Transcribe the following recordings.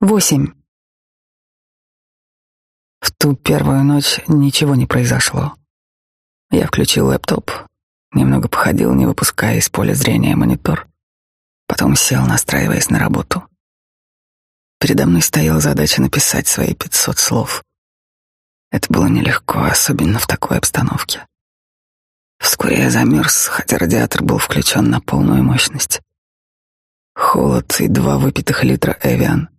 Восемь. В ту первую ночь ничего не произошло. Я включил лэптоп, немного походил, не выпуская из поля зрения монитор, потом сел, настраиваясь на работу. Передо мной стояла задача написать свои пятьсот слов. Это было нелегко, особенно в такой обстановке. Вскоре я замерз, хотя радиатор был включен на полную мощность. Холод и два выпитых литра Эвиан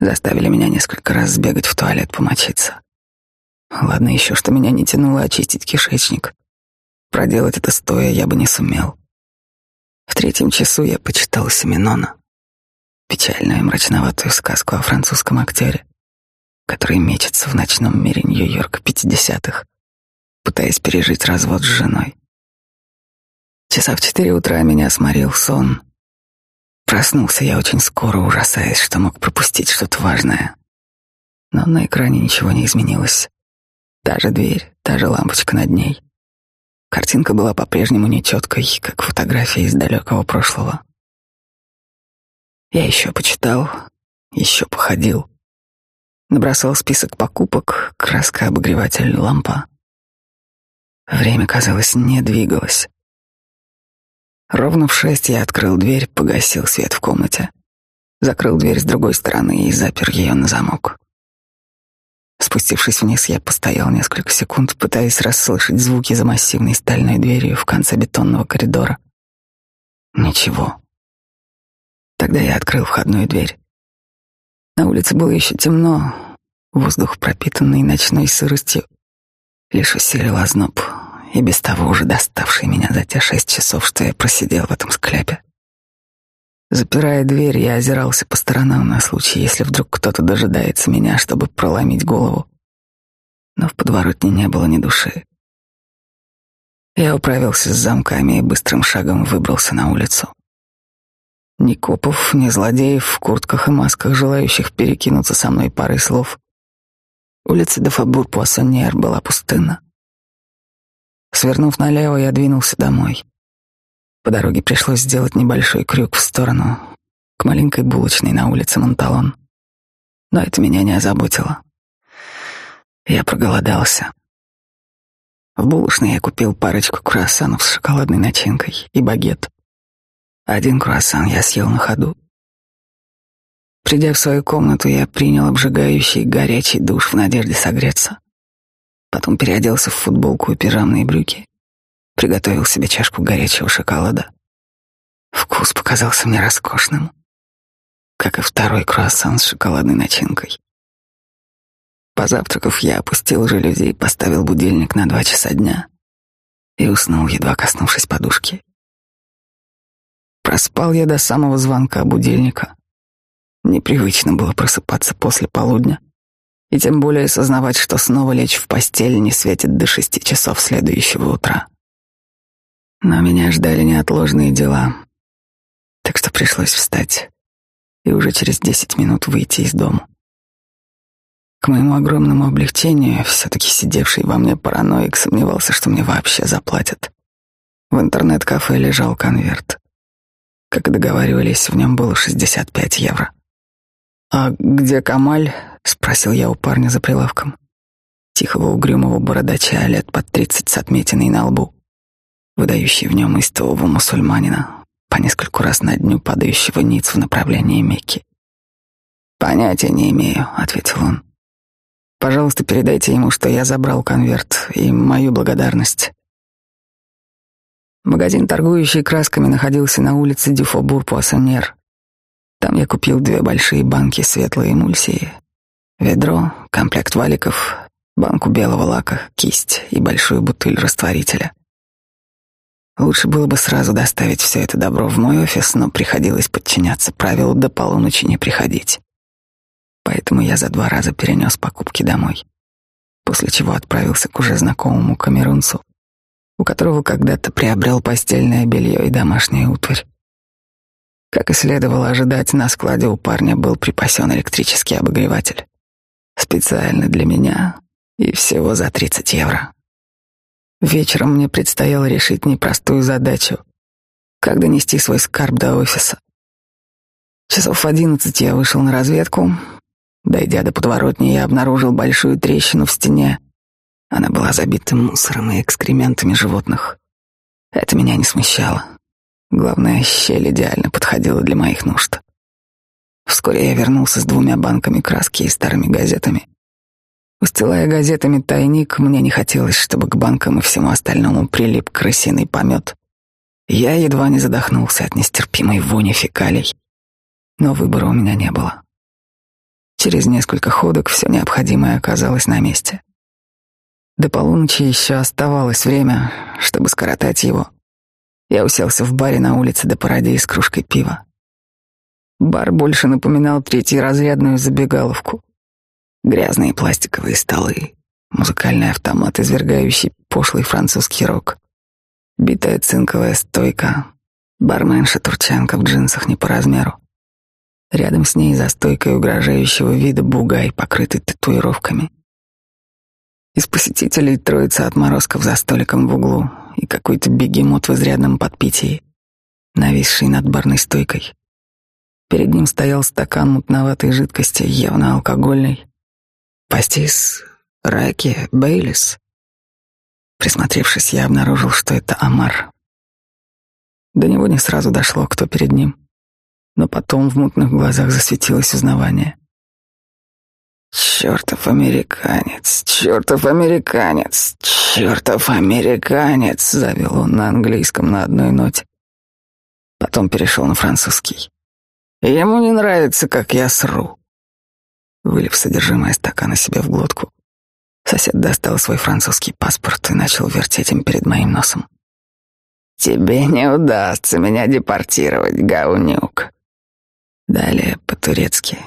заставили меня несколько раз сбегать в туалет помочиться. Ладно еще, что меня не тянуло очистить кишечник. Проделать это стоя я бы не сумел. В третьем часу я почитал Семенона, печальную и мрачноватую сказку о французском актере, который мечется в ночном мире Нью-Йорка пятидесятых, пытаясь пережить развод с женой. Часа в четыре утра меня сморил сон. Проснулся я очень скоро, ужасаясь, что мог пропустить что-то важное. Но на экране ничего не изменилось. Та же дверь, та же лампочка над ней. Картинка была по-прежнему нечеткой, как фотография из далекого прошлого. Я еще почитал, еще походил. Набросал список покупок, краска, обогреватель, лампа. Время, казалось, не двигалось. Ровно в шесть я открыл дверь, погасил свет в комнате, закрыл дверь с другой стороны и запер ее на замок. Спустившись вниз, я постоял несколько секунд, пытаясь расслышать звуки за массивной стальной дверью в конце бетонного коридора. Ничего. Тогда я открыл входную дверь. На улице было еще темно, воздух, пропитанный ночной сыростью, лишь усилил озноб, и без того уже доставший меня за те шесть часов, что я просидел в этом скляпе. Запирая дверь, я озирался по сторонам на случай, если вдруг кто-то дожидается меня, чтобы проломить голову. Но в подворотне не было ни души. Я управился с замками и быстрым шагом выбрался на улицу. Ни копов, ни злодеев в куртках и масках, желающих перекинуться со мной парой слов. Улица де Фабур-Пуассоньер была пустынна. Свернув налево, я двинулся домой. По дороге пришлось сделать небольшой крюк в сторону, к маленькой булочной на улице Монталон. Но это меня не озаботило. Я проголодался. В булочной я купил парочку круассанов с шоколадной начинкой и багет. Один круассан я съел на ходу. Придя в свою комнату, я принял обжигающий горячий душ в надежде согреться. Потом переоделся в футболку и пижамные брюки. Приготовил себе чашку горячего шоколада. Вкус показался мне роскошным, как и второй круассан с шоколадной начинкой. Позавтракав, я опустил жалюзи поставил будильник на два часа дня и уснул, едва коснувшись подушки. Проспал я до самого звонка будильника. Непривычно было просыпаться после полудня и тем более сознавать, что снова лечь в постель не светит до шести часов следующего утра. Но меня ждали неотложные дела, так что пришлось встать и уже через десять минут выйти из дома. К моему огромному облегчению, все-таки сидевший во мне параноик сомневался, что мне вообще заплатят. В интернет-кафе лежал конверт. Как и договаривались, в нем было 65 евро. «А где Камаль?» — спросил я у парня за прилавком. Тихого угрюмого бородача лет под тридцать с отметиной на лбу, выдающий в нем истового мусульманина, по нескольку раз на дню падающего ниц в направлении Мекки. «Понятия не имею», — ответил он. «Пожалуйста, передайте ему, что я забрал конверт и мою благодарность». Магазин, торгующий красками, находился на улице Дюфобур-Пуассоньер. Там я купил две большие банки светлой эмульсии, Ведро, комплект валиков, банку белого лака, кисть и большую бутыль растворителя. Лучше было бы сразу доставить все это добро в мой офис, но приходилось подчиняться правилу до полуночи не приходить. Поэтому я за два раза перенес покупки домой, после чего отправился к уже знакомому камерунцу, у которого когда-то приобрел постельное белье и домашнюю утварь. Как и следовало ожидать, на складе у парня был припасен электрический обогреватель. Специально для меня и всего за 30 евро. Вечером мне предстояло решить непростую задачу — как донести свой скарб до офиса. Часов в одиннадцать я вышел на разведку. Дойдя до подворотни, я обнаружил большую трещину в стене. Она была забита мусором и экскрементами животных. Это меня не смущало. Главное, щель идеально подходила для моих нужд. Вскоре я вернулся с двумя банками краски и старыми газетами. Устилая газетами тайник, мне не хотелось, чтобы к банкам и всему остальному прилип крысиный помет. Я едва не задохнулся от нестерпимой вони фекалий. Но выбора у меня не было. Через несколько ходок все необходимое оказалось на месте. До полуночи еще оставалось время, чтобы скоротать его. Я уселся в баре на улице до парадии с кружкой пива. Бар больше напоминал третьеразрядную забегаловку. Грязные пластиковые столы, музыкальный автомат, извергающий пошлый французский рок, битая цинковая стойка, барменша-турчанка в джинсах не по размеру. Рядом с ней за стойкой угрожающего вида бугай, покрытый татуировками. Из посетителей троица отморозков за столиком в углу и какой-то бегемот в изрядном подпитии, нависший над барной стойкой. Перед ним стоял стакан мутноватой жидкости, явно алкогольной. Пастис, раки, бейлис. Присмотревшись, я обнаружил, что это Амар. До него не сразу дошло, кто перед ним, но потом в мутных глазах засветилось узнавание. Чертов американец, чертов американец, чертов американец, завел он на английском на одной ноте. Потом перешел на французский. Ему не нравится, как я сру. Вылив содержимое стакана себе в глотку, сосед достал свой французский паспорт и начал вертеть им перед моим носом. «Тебе не удастся меня депортировать, гаунюк». Далее по-турецки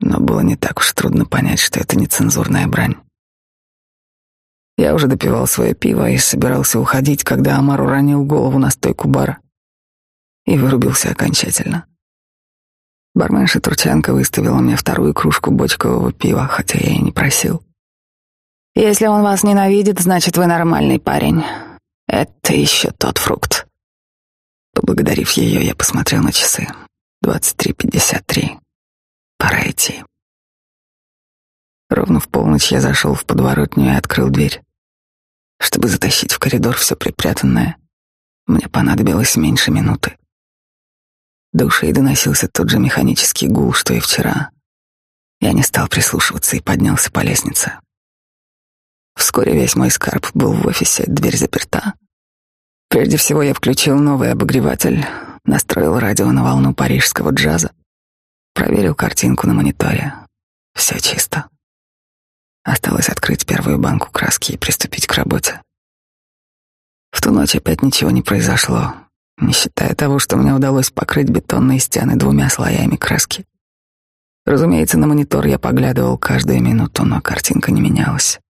но было не так уж трудно понять, что это нецензурная брань. Я уже допивал свое пиво и собирался уходить, когда Амар уронил голову на стойку бара и вырубился окончательно. Барменша Турчанка выставила мне вторую кружку бочкового пива, хотя я и не просил. «Если он вас ненавидит, значит, вы нормальный парень. Это еще тот фрукт». Поблагодарив ее, я посмотрел на часы. Двадцать три пятьдесят три. Пора идти. Ровно в полночь я зашел в подворотню и открыл дверь. Чтобы затащить в коридор все припрятанное, мне понадобилось меньше минуты. До ушей доносился тот же механический гул, что и вчера. Я не стал прислушиваться и поднялся по лестнице. Вскоре весь мой скарб был в офисе, дверь заперта. Прежде всего я включил новый обогреватель, настроил радио на волну парижского джаза Проверил картинку на мониторе. Все чисто. Осталось открыть первую банку краски и приступить к работе. В ту ночь опять ничего не произошло, не считая того, что мне удалось покрыть бетонные стены двумя слоями краски. Разумеется, на монитор я поглядывал каждую минуту, но картинка не менялась.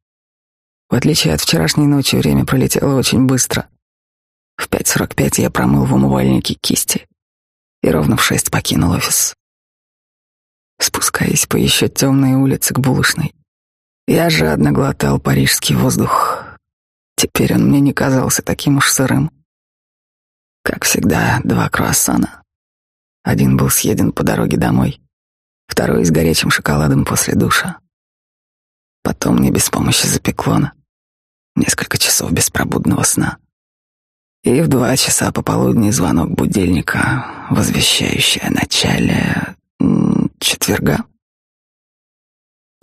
В отличие от вчерашней ночи, время пролетело очень быстро. В 5.45 я промыл в умывальнике кисти и ровно в шесть покинул офис спускаясь по еще темной улице к булочной. Я жадно глотал парижский воздух. Теперь он мне не казался таким уж сырым. Как всегда, два круассана. Один был съеден по дороге домой, второй с горячим шоколадом после душа. Потом мне без помощи запекло Несколько часов беспробудного сна. И в два часа пополудни звонок будильника, возвещающий о начале четверга.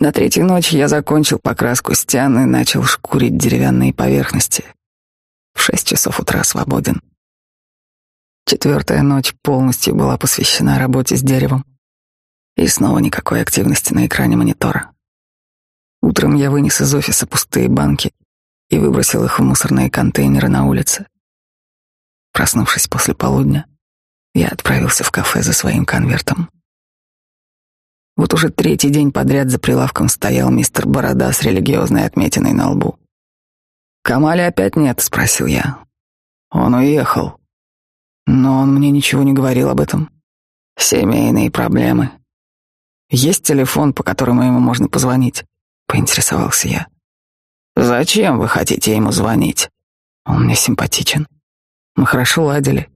На третью ночь я закончил покраску стен и начал шкурить деревянные поверхности. В шесть часов утра свободен. Четвертая ночь полностью была посвящена работе с деревом. И снова никакой активности на экране монитора. Утром я вынес из офиса пустые банки и выбросил их в мусорные контейнеры на улице. Проснувшись после полудня, я отправился в кафе за своим конвертом. Вот уже третий день подряд за прилавком стоял мистер Борода с религиозной отметиной на лбу. «Камали опять нет?» — спросил я. «Он уехал. Но он мне ничего не говорил об этом. Семейные проблемы. Есть телефон, по которому ему можно позвонить?» — поинтересовался я. «Зачем вы хотите ему звонить? Он мне симпатичен. Мы хорошо ладили.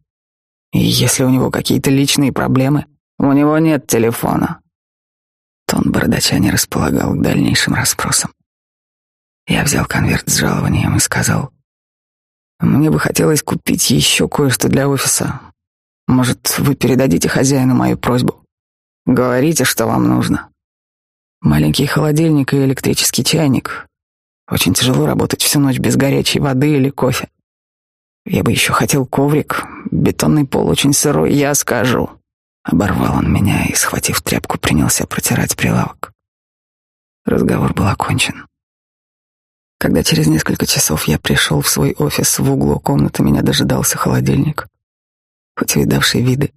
И если у него какие-то личные проблемы, У него нет телефона. Тон бородача не располагал к дальнейшим расспросам. Я взял конверт с жалованием и сказал, «Мне бы хотелось купить еще кое-что для офиса. Может, вы передадите хозяину мою просьбу? Говорите, что вам нужно. Маленький холодильник и электрический чайник. Очень тяжело работать всю ночь без горячей воды или кофе. Я бы еще хотел коврик. Бетонный пол очень сырой, я скажу. Оборвал он меня и, схватив тряпку, принялся протирать прилавок. Разговор был окончен. Когда через несколько часов я пришел в свой офис, в углу комнаты меня дожидался холодильник, хоть видавший виды,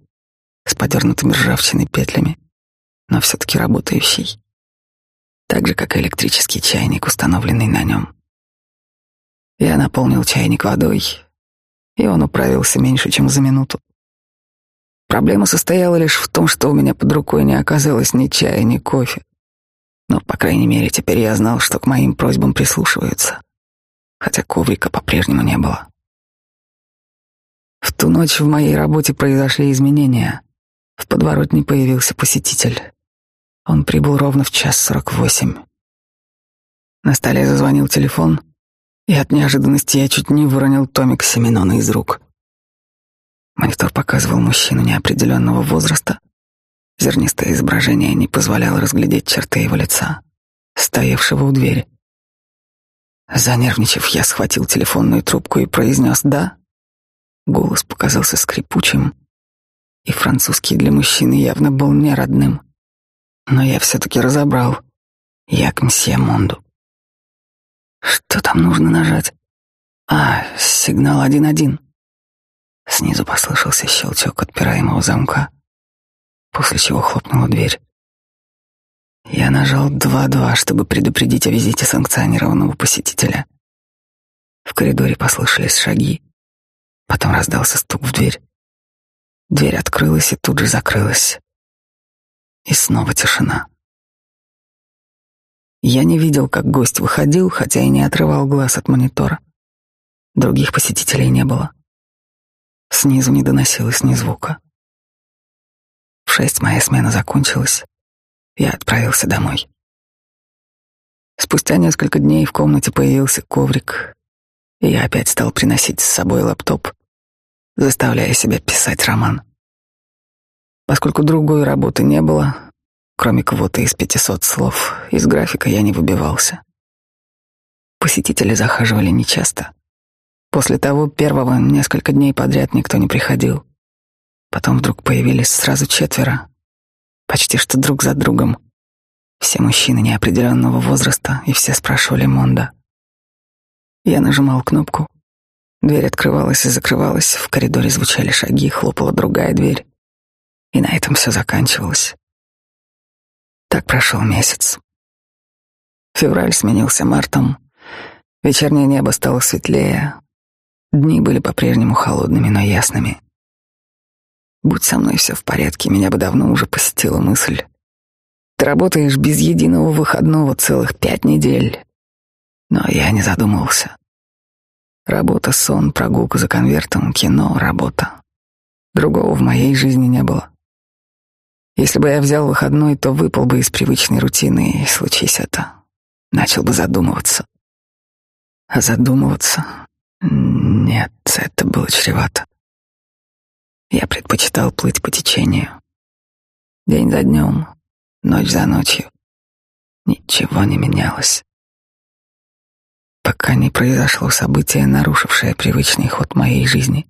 с подернутыми ржавчиной петлями, но все-таки работающий, так же, как и электрический чайник, установленный на нем. Я наполнил чайник водой, и он управился меньше, чем за минуту. Проблема состояла лишь в том, что у меня под рукой не оказалось ни чая, ни кофе. Но, по крайней мере, теперь я знал, что к моим просьбам прислушиваются, хотя коврика по-прежнему не было. В ту ночь в моей работе произошли изменения. В подворотне появился посетитель. Он прибыл ровно в час сорок восемь. На столе зазвонил телефон, и от неожиданности я чуть не выронил томик Семенона из рук. Монитор показывал мужчину неопределенного возраста. Зернистое изображение не позволяло разглядеть черты его лица, стоявшего у двери. Занервничав, я схватил телефонную трубку и произнес «да». Голос показался скрипучим, и французский для мужчины явно был не родным. Но я все-таки разобрал «Я к мсье Монду». Что там нужно нажать? А, сигнал один-один. Снизу послышался щелчок отпираемого замка, после чего хлопнула дверь. Я нажал два-два, чтобы предупредить о визите санкционированного посетителя. В коридоре послышались шаги. Потом раздался стук в дверь. Дверь открылась и тут же закрылась. И снова тишина. Я не видел, как гость выходил, хотя и не отрывал глаз от монитора. Других посетителей не было. Снизу не доносилось ни звука. Шесть моя смена закончилась. Я отправился домой. Спустя несколько дней в комнате появился коврик, и я опять стал приносить с собой лаптоп, заставляя себя писать роман. Поскольку другой работы не было, кроме квоты из пятисот слов, из графика я не выбивался. Посетители захаживали нечасто. После того первого несколько дней подряд никто не приходил. Потом вдруг появились сразу четверо, почти что друг за другом. Все мужчины неопределенного возраста, и все спрашивали Монда. Я нажимал кнопку. Дверь открывалась и закрывалась, в коридоре звучали шаги, хлопала другая дверь. И на этом все заканчивалось. Так прошел месяц. Февраль сменился мартом. Вечернее небо стало светлее, Дни были по-прежнему холодными, но ясными. Будь со мной все в порядке, меня бы давно уже посетила мысль. Ты работаешь без единого выходного целых пять недель. Но я не задумывался. Работа, сон, прогулка за конвертом, кино, работа. Другого в моей жизни не было. Если бы я взял выходной, то выпал бы из привычной рутины, и случись это, начал бы задумываться. А задумываться нет, это было чревато. Я предпочитал плыть по течению. День за днем, ночь за ночью. Ничего не менялось. Пока не произошло событие, нарушившее привычный ход моей жизни.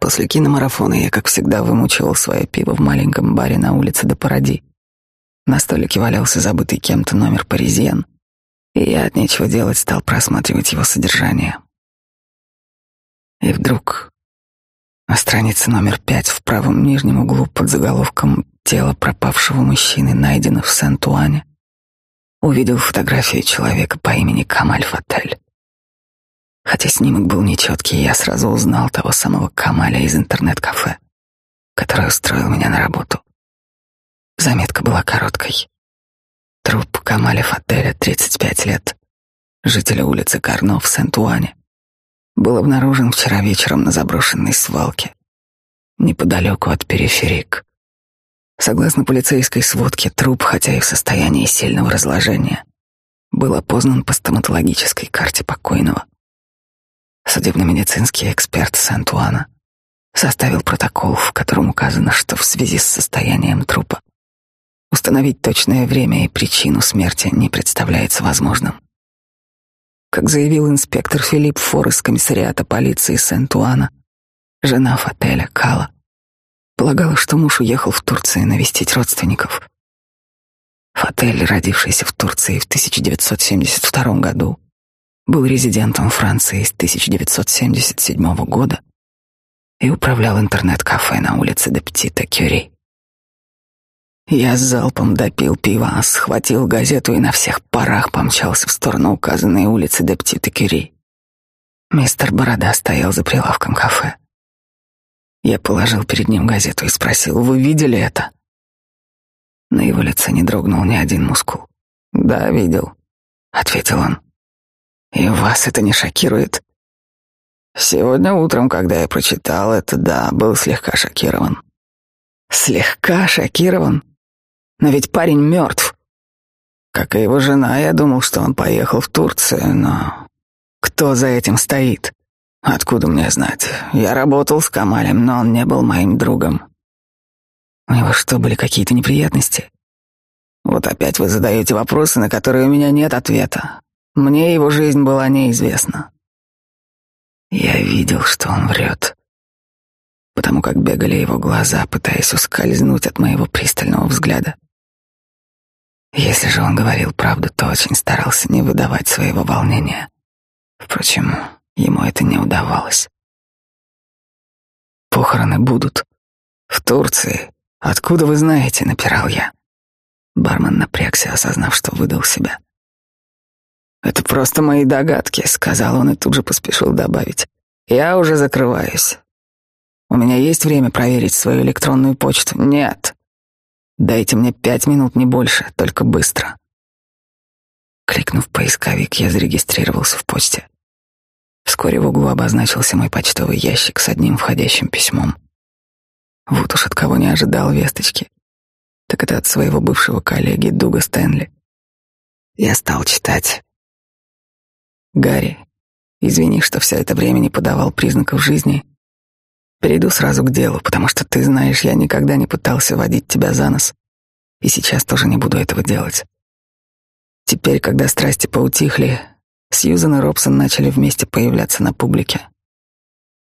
После киномарафона я, как всегда, вымучивал свое пиво в маленьком баре на улице до Паради. На столике валялся забытый кем-то номер паризьен, и я от нечего делать стал просматривать его содержание. И вдруг на странице номер пять в правом нижнем углу под заголовком «Тело пропавшего мужчины найдено в Сент-Уане» увидел фотографию человека по имени Камаль Фатель. Хотя снимок был нечеткий, я сразу узнал того самого Камаля из интернет-кафе, который устроил меня на работу. Заметка была короткой. Труп Камаля Фателя, 35 лет, жителя улицы Карно в Сент-Уане был обнаружен вчера вечером на заброшенной свалке, неподалеку от периферик. Согласно полицейской сводке, труп, хотя и в состоянии сильного разложения, был опознан по стоматологической карте покойного. Судебно-медицинский эксперт Сент-Уана составил протокол, в котором указано, что в связи с состоянием трупа установить точное время и причину смерти не представляется возможным. Как заявил инспектор Филипп Фор из комиссариата полиции Сент-Уана, жена Фателя Кала полагала, что муж уехал в Турцию навестить родственников. Фатель, родившийся в Турции в 1972 году, был резидентом Франции с 1977 года и управлял интернет-кафе на улице де Птита Кюри. Я с залпом допил пива, схватил газету и на всех парах помчался в сторону указанной улицы де Птита Кюри. Мистер Борода стоял за прилавком кафе. Я положил перед ним газету и спросил, «Вы видели это?» На его лице не дрогнул ни один мускул. «Да, видел», — ответил он. И вас это не шокирует? Сегодня утром, когда я прочитал это, да, был слегка шокирован. Слегка шокирован? Но ведь парень мертв. Как и его жена, я думал, что он поехал в Турцию, но кто за этим стоит? Откуда мне знать? Я работал с Камалем, но он не был моим другом. У него что, были какие-то неприятности? Вот опять вы задаете вопросы, на которые у меня нет ответа. Мне его жизнь была неизвестна. Я видел, что он врет, потому как бегали его глаза, пытаясь ускользнуть от моего пристального взгляда. Если же он говорил правду, то очень старался не выдавать своего волнения. Впрочем, ему это не удавалось. Похороны будут. В Турции. Откуда вы знаете, напирал я. Бармен напрягся, осознав, что выдал себя. «Это просто мои догадки», — сказал он и тут же поспешил добавить. «Я уже закрываюсь. У меня есть время проверить свою электронную почту? Нет. Дайте мне пять минут, не больше, только быстро». Кликнув поисковик, я зарегистрировался в почте. Вскоре в углу обозначился мой почтовый ящик с одним входящим письмом. Вот уж от кого не ожидал весточки. Так это от своего бывшего коллеги Дуга Стэнли. Я стал читать. Гарри, извини, что все это время не подавал признаков жизни. Перейду сразу к делу, потому что ты знаешь, я никогда не пытался водить тебя за нос, и сейчас тоже не буду этого делать. Теперь, когда страсти поутихли, Сьюзан и Робсон начали вместе появляться на публике.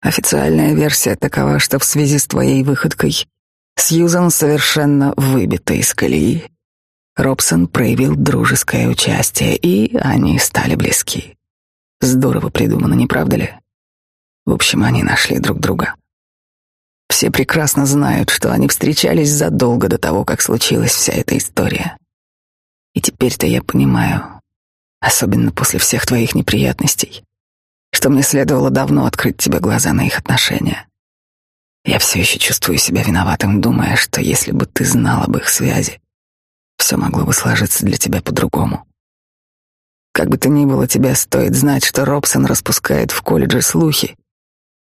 Официальная версия такова, что в связи с твоей выходкой Сьюзан совершенно выбита из колеи. Робсон проявил дружеское участие, и они стали близки. Здорово придумано, не правда ли? В общем, они нашли друг друга. Все прекрасно знают, что они встречались задолго до того, как случилась вся эта история. И теперь-то я понимаю, особенно после всех твоих неприятностей, что мне следовало давно открыть тебе глаза на их отношения. Я все еще чувствую себя виноватым, думая, что если бы ты знал об их связи, все могло бы сложиться для тебя по-другому. Как бы то ни было, тебе стоит знать, что Робсон распускает в колледже слухи,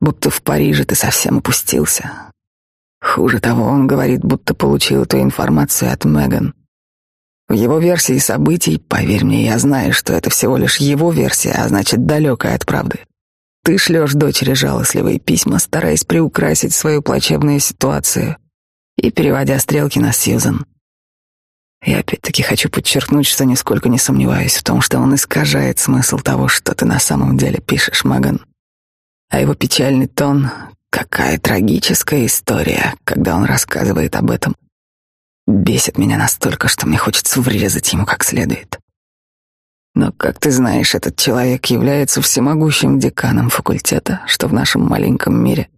будто в Париже ты совсем опустился. Хуже того, он говорит, будто получил эту информацию от Меган. В его версии событий, поверь мне, я знаю, что это всего лишь его версия, а значит, далекая от правды. Ты шлешь дочери жалостливые письма, стараясь приукрасить свою плачевную ситуацию и переводя стрелки на Сьюзан. Я опять-таки хочу подчеркнуть, что нисколько не сомневаюсь в том, что он искажает смысл того, что ты на самом деле пишешь, Маган. А его печальный тон — какая трагическая история, когда он рассказывает об этом. Бесит меня настолько, что мне хочется врезать ему как следует. Но, как ты знаешь, этот человек является всемогущим деканом факультета, что в нашем маленьком мире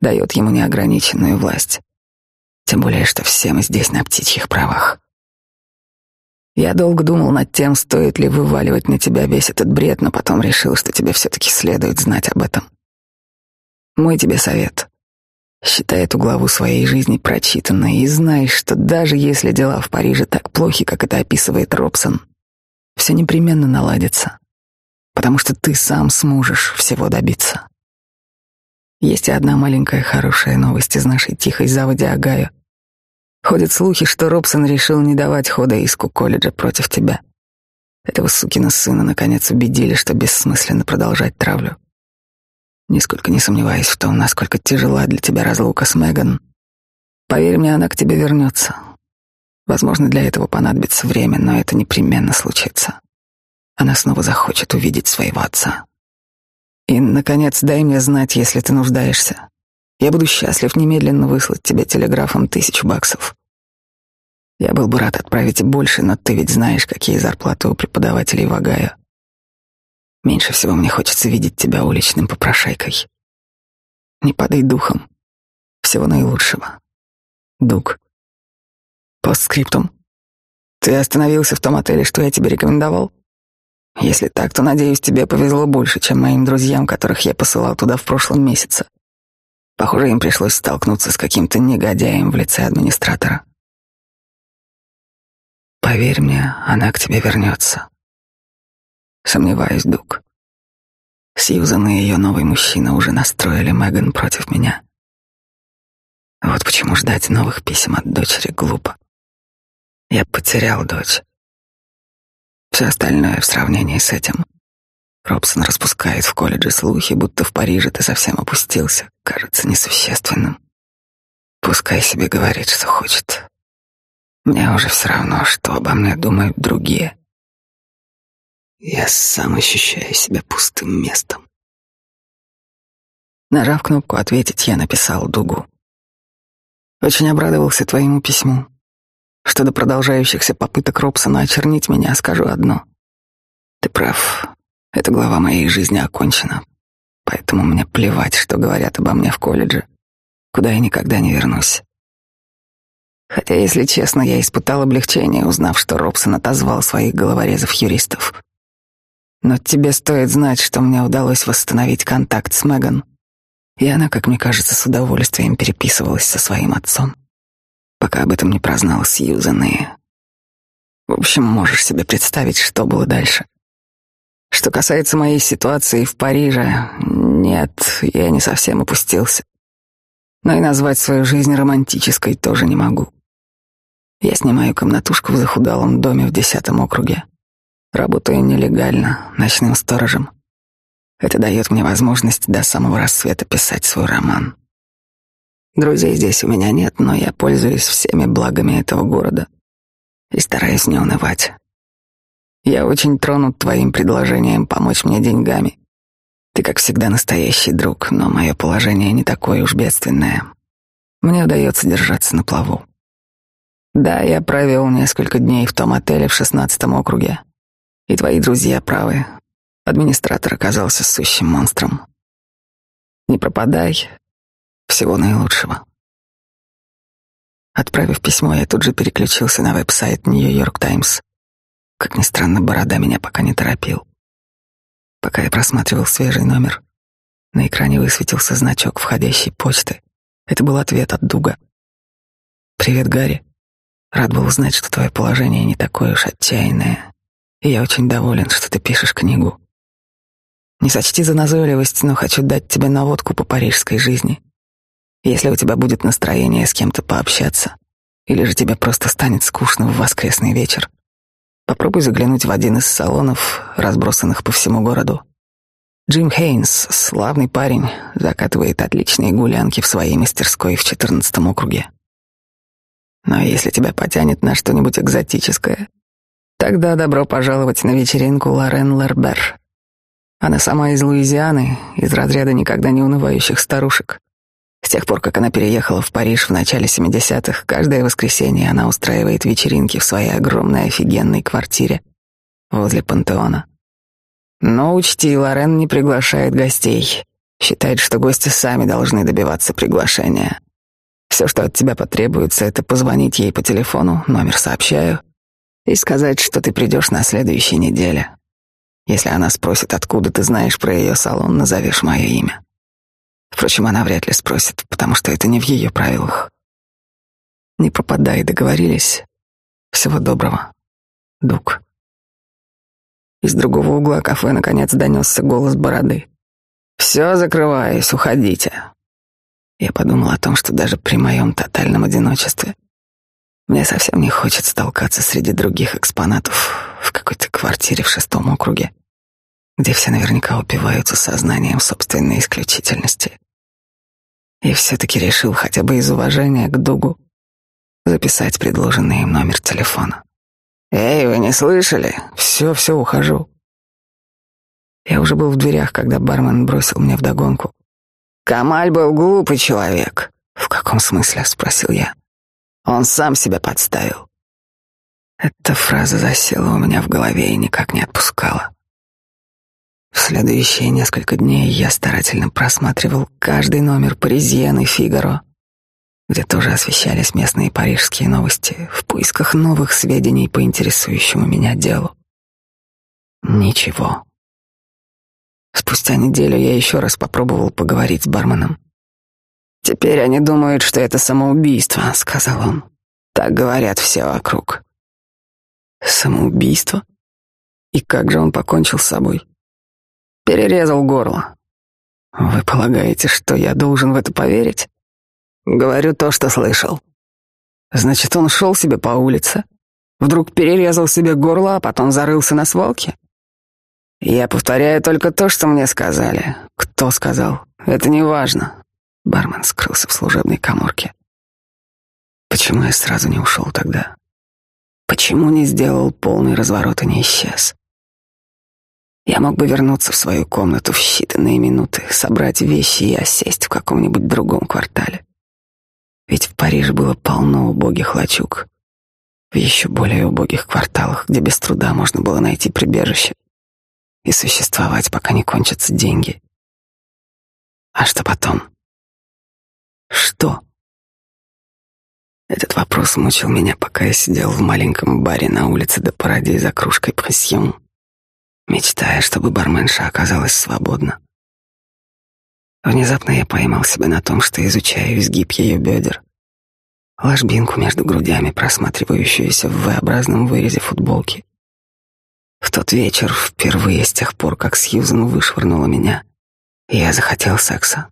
дает ему неограниченную власть. Тем более, что все мы здесь на птичьих правах. Я долго думал над тем, стоит ли вываливать на тебя весь этот бред, но потом решил, что тебе все-таки следует знать об этом. Мой тебе совет. Считай эту главу своей жизни прочитанной и знай, что даже если дела в Париже так плохи, как это описывает Робсон, все непременно наладится, потому что ты сам сможешь всего добиться. Есть и одна маленькая хорошая новость из нашей тихой заводи Агаю. Ходят слухи, что Робсон решил не давать хода иску колледжа против тебя. Этого сукина сына наконец убедили, что бессмысленно продолжать травлю. Нисколько не сомневаюсь в том, насколько тяжела для тебя разлука с Меган. Поверь мне, она к тебе вернется. Возможно, для этого понадобится время, но это непременно случится. Она снова захочет увидеть своего отца. И, наконец, дай мне знать, если ты нуждаешься. Я буду счастлив немедленно выслать тебе телеграфом тысячу баксов. Я был бы рад отправить больше, но ты ведь знаешь, какие зарплаты у преподавателей в Огайо. Меньше всего мне хочется видеть тебя уличным попрошайкой. Не падай духом. Всего наилучшего. Дуг. Постскриптум. Ты остановился в том отеле, что я тебе рекомендовал? Если так, то, надеюсь, тебе повезло больше, чем моим друзьям, которых я посылал туда в прошлом месяце. Похоже, им пришлось столкнуться с каким-то негодяем в лице администратора. Поверь мне, она к тебе вернется. Сомневаюсь, Дуг. Сьюзан и ее новый мужчина уже настроили Меган против меня. Вот почему ждать новых писем от дочери глупо. Я потерял дочь. Все остальное в сравнении с этим. Робсон распускает в колледже слухи, будто в Париже ты совсем опустился, кажется несущественным. Пускай себе говорит, что хочет. Мне уже все равно, что обо мне думают другие. Я сам ощущаю себя пустым местом. Нажав кнопку «Ответить», я написал Дугу. Очень обрадовался твоему письму. Что до продолжающихся попыток Робсона очернить меня, скажу одно. Ты прав. Эта глава моей жизни окончена. Поэтому мне плевать, что говорят обо мне в колледже, куда я никогда не вернусь. Хотя, если честно, я испытал облегчение, узнав, что Робсон отозвал своих головорезов-юристов. Но тебе стоит знать, что мне удалось восстановить контакт с Меган, и она, как мне кажется, с удовольствием переписывалась со своим отцом пока об этом не прознал Сьюзан и... В общем, можешь себе представить, что было дальше. Что касается моей ситуации в Париже, нет, я не совсем опустился. Но и назвать свою жизнь романтической тоже не могу. Я снимаю комнатушку в захудалом доме в десятом округе. Работаю нелегально, ночным сторожем. Это дает мне возможность до самого рассвета писать свой роман. Друзей здесь у меня нет, но я пользуюсь всеми благами этого города и стараюсь не унывать. Я очень тронут твоим предложением помочь мне деньгами. Ты, как всегда, настоящий друг, но мое положение не такое уж бедственное. Мне удается держаться на плаву. Да, я провел несколько дней в том отеле в шестнадцатом округе. И твои друзья правы. Администратор оказался сущим монстром. Не пропадай, всего наилучшего. Отправив письмо, я тут же переключился на веб-сайт Нью-Йорк Таймс. Как ни странно, Борода меня пока не торопил. Пока я просматривал свежий номер, на экране высветился значок входящей почты. Это был ответ от Дуга. «Привет, Гарри. Рад был узнать, что твое положение не такое уж отчаянное, я очень доволен, что ты пишешь книгу. Не сочти за назойливость, но хочу дать тебе наводку по парижской жизни. Если у тебя будет настроение с кем-то пообщаться, или же тебе просто станет скучно в воскресный вечер, попробуй заглянуть в один из салонов, разбросанных по всему городу. Джим Хейнс, славный парень, закатывает отличные гулянки в своей мастерской в четырнадцатом округе. Но если тебя потянет на что-нибудь экзотическое, тогда добро пожаловать на вечеринку Лорен Лербер. Она сама из Луизианы, из разряда никогда не унывающих старушек. С тех пор, как она переехала в Париж в начале 70-х, каждое воскресенье она устраивает вечеринки в своей огромной офигенной квартире возле пантеона. Но учти, Лорен не приглашает гостей. Считает, что гости сами должны добиваться приглашения. Все, что от тебя потребуется, это позвонить ей по телефону, номер сообщаю, и сказать, что ты придешь на следующей неделе. Если она спросит, откуда ты знаешь про ее салон, назовешь мое имя. Впрочем, она вряд ли спросит, потому что это не в ее правилах. Не пропадай, договорились. Всего доброго. Дук. Из другого угла кафе наконец донесся голос бороды. «Все, закрываюсь, уходите». Я подумал о том, что даже при моем тотальном одиночестве Мне совсем не хочется толкаться среди других экспонатов в какой-то квартире в шестом округе, где все наверняка упиваются сознанием собственной исключительности. И все-таки решил хотя бы из уважения к Дугу записать предложенный им номер телефона. «Эй, вы не слышали? Все, все, ухожу». Я уже был в дверях, когда бармен бросил мне вдогонку. «Камаль был глупый человек». «В каком смысле?» — спросил я. «Он сам себя подставил». Эта фраза засела у меня в голове и никак не отпускала. В следующие несколько дней я старательно просматривал каждый номер «Паризьен» и «Фигаро», где тоже освещались местные парижские новости в поисках новых сведений по интересующему меня делу. Ничего. Спустя неделю я еще раз попробовал поговорить с барменом. «Теперь они думают, что это самоубийство», — сказал он. «Так говорят все вокруг». «Самоубийство? И как же он покончил с собой?» Перерезал горло. Вы полагаете, что я должен в это поверить? Говорю то, что слышал. Значит, он шел себе по улице, вдруг перерезал себе горло, а потом зарылся на свалке? Я повторяю только то, что мне сказали. Кто сказал? Это не важно. Бармен скрылся в служебной каморке. Почему я сразу не ушел тогда? Почему не сделал полный разворот и не исчез? Я мог бы вернуться в свою комнату в считанные минуты, собрать вещи и осесть в каком-нибудь другом квартале. Ведь в Париже было полно убогих лачуг, в еще более убогих кварталах, где без труда можно было найти прибежище и существовать, пока не кончатся деньги. А что потом? Что? Этот вопрос мучил меня, пока я сидел в маленьком баре на улице до Паради за кружкой пресьон мечтая, чтобы барменша оказалась свободна. Внезапно я поймал себя на том, что изучаю изгиб ее бедер, ложбинку между грудями, просматривающуюся в V-образном вырезе футболки. В тот вечер, впервые с тех пор, как Сьюзен вышвырнула меня, я захотел секса.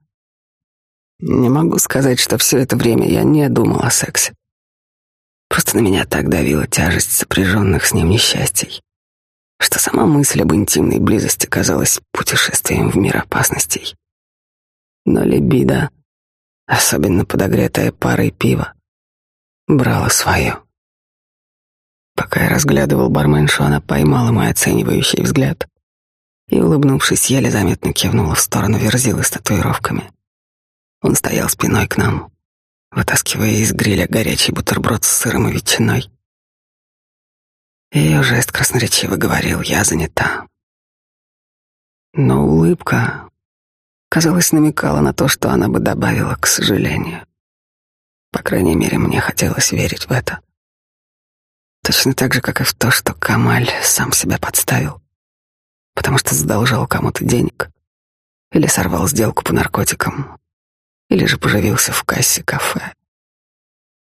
Не могу сказать, что все это время я не думал о сексе. Просто на меня так давила тяжесть сопряженных с ним несчастий что сама мысль об интимной близости казалась путешествием в мир опасностей. Но либидо, особенно подогретая парой пива, брала свое. Пока я разглядывал барменшу, она поймала мой оценивающий взгляд и, улыбнувшись, еле заметно кивнула в сторону верзилы с татуировками. Он стоял спиной к нам, вытаскивая из гриля горячий бутерброд с сыром и ветчиной. Ее жест красноречиво говорил «я занята». Но улыбка, казалось, намекала на то, что она бы добавила к сожалению. По крайней мере, мне хотелось верить в это. Точно так же, как и в то, что Камаль сам себя подставил, потому что задолжал кому-то денег, или сорвал сделку по наркотикам, или же поживился в кассе кафе.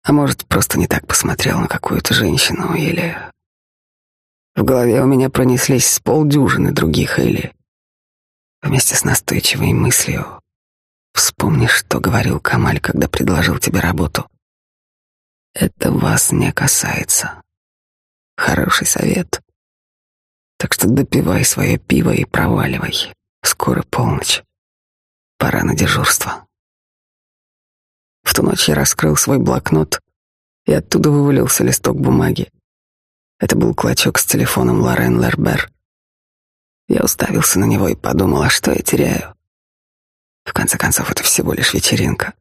А может, просто не так посмотрел на какую-то женщину, или в голове у меня пронеслись с полдюжины других или вместе с настойчивой мыслью Вспомни, что говорил Камаль, когда предложил тебе работу. Это вас не касается. Хороший совет. Так что допивай свое пиво и проваливай. Скоро полночь. Пора на дежурство. В ту ночь я раскрыл свой блокнот, и оттуда вывалился листок бумаги. Это был клочок с телефоном Лорен Лербер. Я уставился на него и подумал, а что я теряю? В конце концов, это всего лишь вечеринка.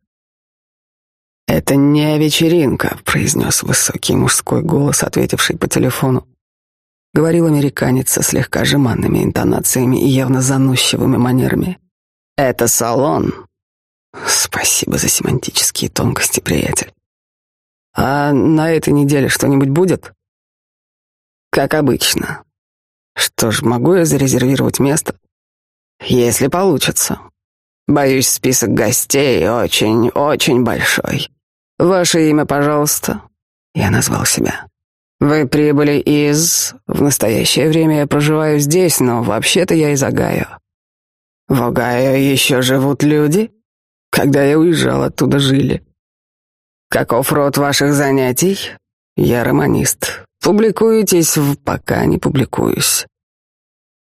«Это не вечеринка», — произнес высокий мужской голос, ответивший по телефону. Говорил американец со слегка жеманными интонациями и явно заносчивыми манерами. «Это салон». «Спасибо за семантические тонкости, приятель». «А на этой неделе что-нибудь будет?» Как обычно. Что ж, могу я зарезервировать место? Если получится. Боюсь, список гостей очень-очень большой. Ваше имя, пожалуйста. Я назвал себя. Вы прибыли из... В настоящее время я проживаю здесь, но вообще-то я из Огайо. В Огайо еще живут люди? Когда я уезжал, оттуда жили. Каков род ваших занятий? Я романист. Публикуетесь, в... пока не публикуюсь.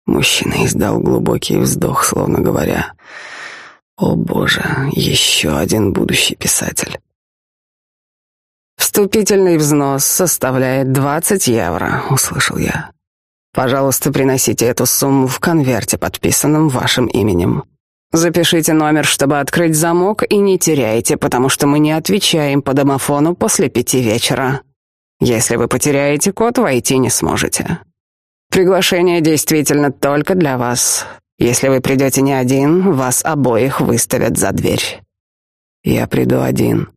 Мужчина издал глубокий вздох, словно говоря, «О боже, еще один будущий писатель». «Вступительный взнос составляет двадцать евро», — услышал я. «Пожалуйста, приносите эту сумму в конверте, подписанном вашим именем. Запишите номер, чтобы открыть замок, и не теряйте, потому что мы не отвечаем по домофону после пяти вечера. Если вы потеряете код, войти не сможете. Приглашение действительно только для вас. Если вы придете не один, вас обоих выставят за дверь. Я приду один.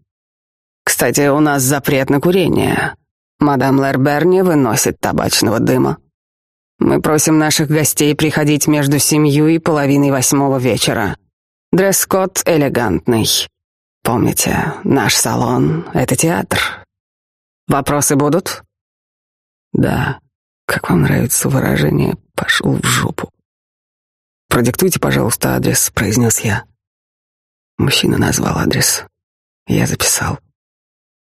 Кстати, у нас запрет на курение. Мадам Лербер не выносит табачного дыма. Мы просим наших гостей приходить между семью и половиной восьмого вечера. Дресс-код элегантный. Помните, наш салон — это театр. Вопросы будут? Да. Как вам нравится выражение «пошел в жопу»? «Продиктуйте, пожалуйста, адрес», — произнес я. Мужчина назвал адрес. Я записал.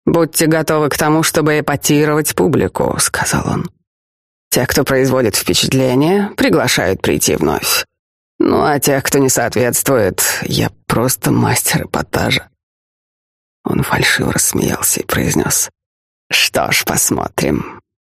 «Будьте готовы к тому, чтобы эпатировать публику», — сказал он. «Те, кто производит впечатление, приглашают прийти вновь. Ну, а тех, кто не соответствует, я просто мастер эпатажа». Он фальшиво рассмеялся и произнес. «Что ж, посмотрим.